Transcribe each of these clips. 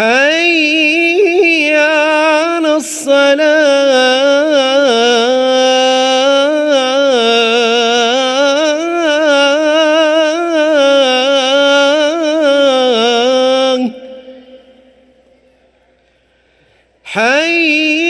حي على الصلاة. حي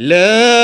لا